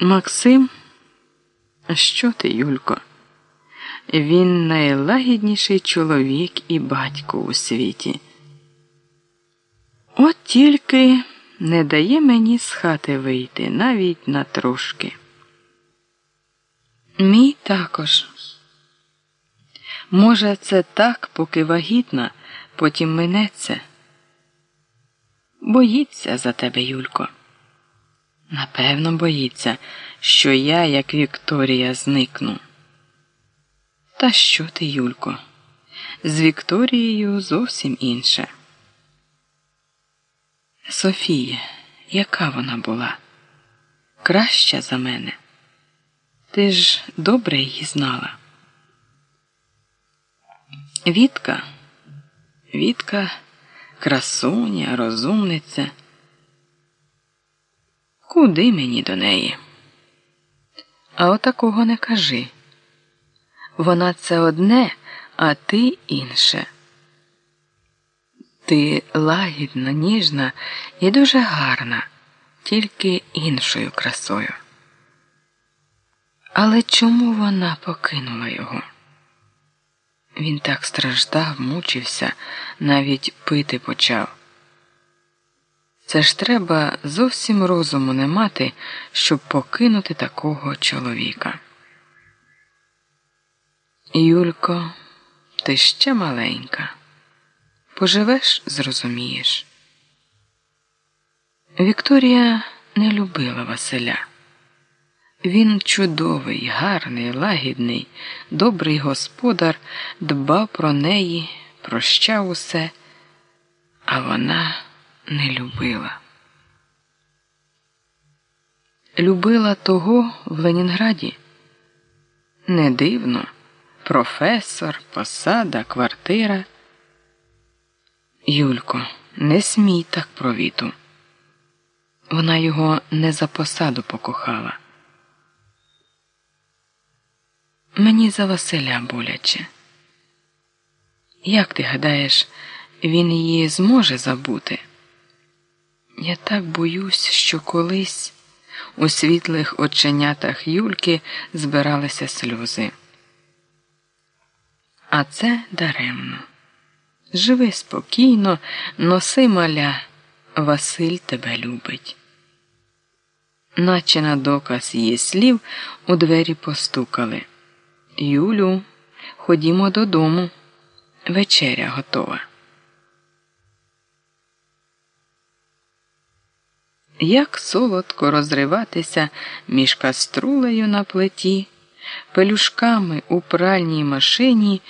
Максим, що ти, Юлько? Він найлагідніший чоловік і батько у світі. От тільки не дає мені з хати вийти навіть на трошки. Мій також. Може, це так, поки вагітна, потім минеться. Боїться за тебе, Юлько. Напевно, боїться, що я, як Вікторія, зникну. Та що ти, Юлько? З Вікторією зовсім інше. Софія, яка вона була? Краща за мене. Ти ж добре її знала. Вітка, Вітка, красуня, розумниця. Куди мені до неї? А отакого не кажи. Вона це одне, а ти інше. Ти лагідна, ніжна і дуже гарна, тільки іншою красою. Але чому вона покинула його? Він так страждав, мучився, навіть пити почав. Це ж треба зовсім розуму не мати, щоб покинути такого чоловіка. Юлько, ти ще маленька. Поживеш, зрозумієш. Вікторія не любила Василя. Він чудовий, гарний, лагідний, добрий господар, дбав про неї, прощав усе, а вона не любила. Любила того в Ленінграді. Не дивно, професор, посада, квартира. Юлько, не смій так про віту. Вона його не за посаду покохала. Мені за Василя боляче. Як ти гадаєш, він її зможе забути? Я так боюсь, що колись у світлих оченятах Юльки збиралися сльози. А це даремно. Живи спокійно, носи маля, Василь тебе любить. Наче на доказ її слів у двері постукали. Юлю, ходімо додому. Вечеря готова. Як солодко розриватися між каструлею на плиті, пелюшками у пральній машині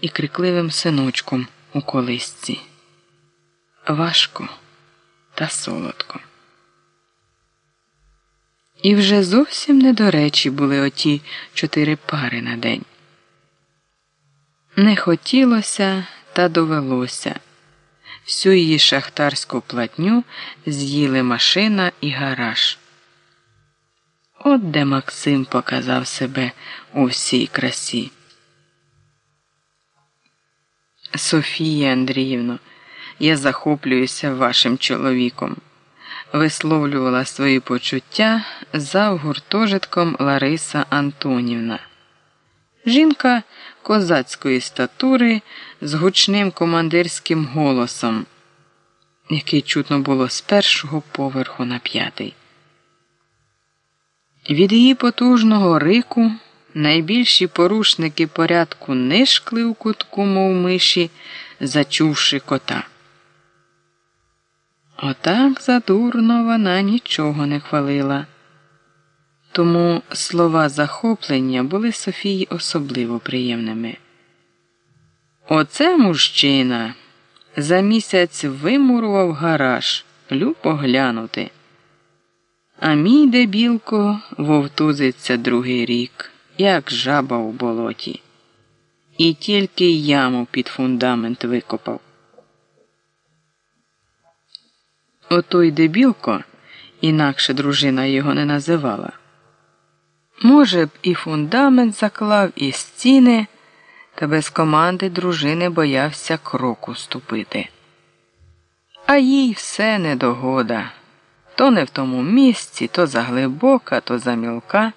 і крикливим синочком у колисці. Важко та солодко. І вже зовсім не до речі були оті чотири пари на день. Не хотілося, та довелося. Всю її шахтарську платню з'їли машина і гараж. От де Максим показав себе у всій красі. Софія Андріївно, я захоплююся вашим чоловіком висловлювала свої почуття за гуртожитком Лариса Антонівна. Жінка козацької статури з гучним командирським голосом, який чутно було з першого поверху на п'ятий. Від її потужного рику найбільші порушники порядку нишкли у кутку, мов миші, зачувши кота. Отак задурно вона нічого не хвалила. Тому слова захоплення були Софії особливо приємними. Оце мужчина за місяць вимурував гараж, любо глянути. А мій дебілко вовтузиться другий рік, як жаба у болоті, і тільки яму під фундамент викопав. Отой дебілко, інакше дружина його не називала. Може б, і фундамент заклав, і стіни, та без команди дружини боявся кроку ступити. А їй все недогода. то не в тому місці, то заглибока, то замілка.